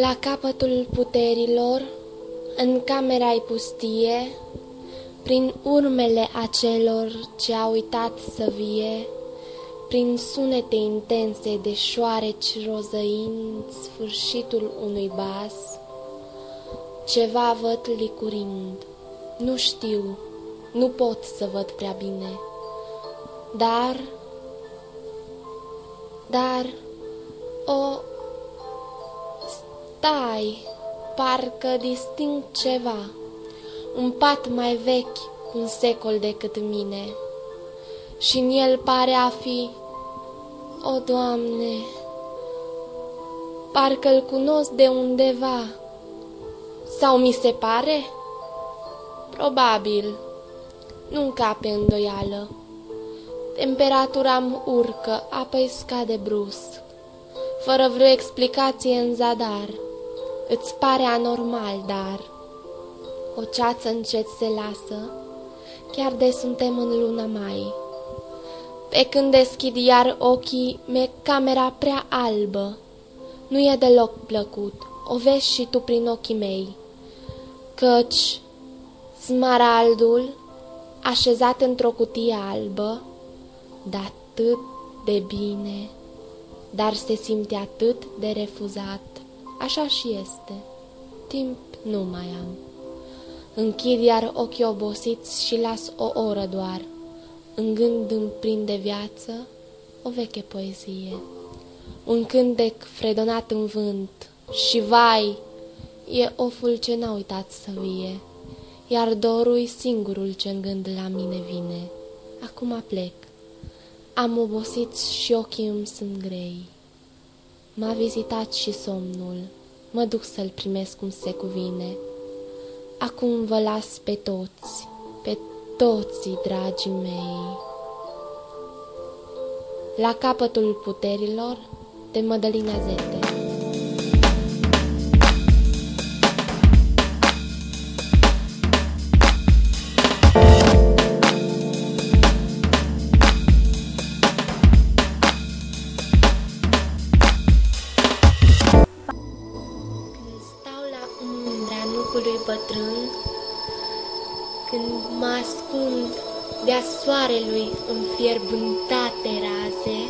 La capătul puterilor, în camera pustie, prin urmele acelor ce au uitat să vie, prin sunete intense de șoareci rozăind sfârșitul unui bas, ceva văd licurind, nu știu, nu pot să văd prea bine, dar, dar, o, Stai, parcă disting ceva, un pat mai vechi cu un secol decât mine. și în el pare a fi, o, Doamne, parcă-l cunosc de undeva. Sau mi se pare? Probabil, nu încape îndoială. Temperatura îmi urcă, apoi scade brusc, fără vreo explicație în zadar. Îți pare anormal, dar o ceață încet se lasă, chiar de suntem în luna mai. Pe când deschid iar ochii, me camera prea albă. Nu e deloc plăcut, o vezi și tu prin ochii mei. Căci smaraldul, așezat într-o cutie albă, de atât de bine, dar se simte atât de refuzat. Așa și este. Timp nu mai am. Închid iar ochii obosiți și las o oră doar. În gând îmi prinde viață o veche poezie. Un cântec fredonat în vânt și vai, e oful ce n-a uitat să vie, iar dorul singurul ce în gând la mine vine. Acum plec. Am obosit și ochii îmi sunt grei. M-a vizitat și somnul, mă duc să-l primesc cum se cuvine. Acum vă las pe toți, pe toți, dragii mei. La capătul puterilor, de Mădălina Zete. Bătrân, când mă ascund de-a soarelui în fierbântate raze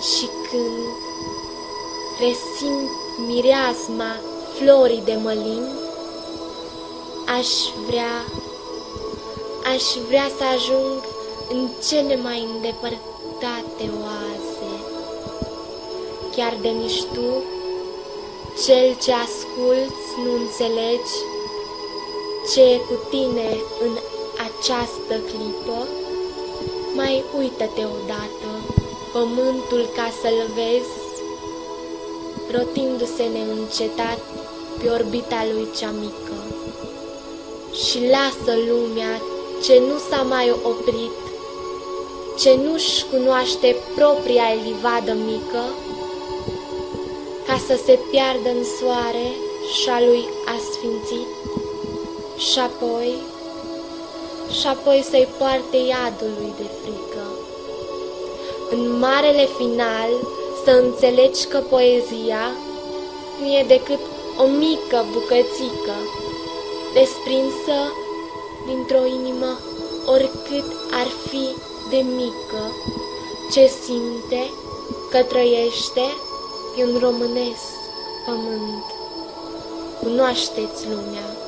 și când resimt mireasma florii de mălin, aș vrea, aș vrea să ajung în cele mai îndepărtate oaze, chiar de nici tu, cel ce asculți nu înțelegi ce e cu tine în această clipă, mai uită-te odată pământul ca să-l vezi, rotindu-se neîncetat pe orbita lui cea mică. Și lasă lumea ce nu s-a mai oprit, ce nu-și cunoaște propria livadă mică, ca să se piardă în soare și-a lui asfințit, și apoi, și apoi să-i poarte iadului de frică. În marele final să înțelegi că poezia nu e decât o mică bucățică, desprinsă dintr-o inimă oricât ar fi de mică, ce simte că trăiește e un românesc pământ. Cunoașteți lumea.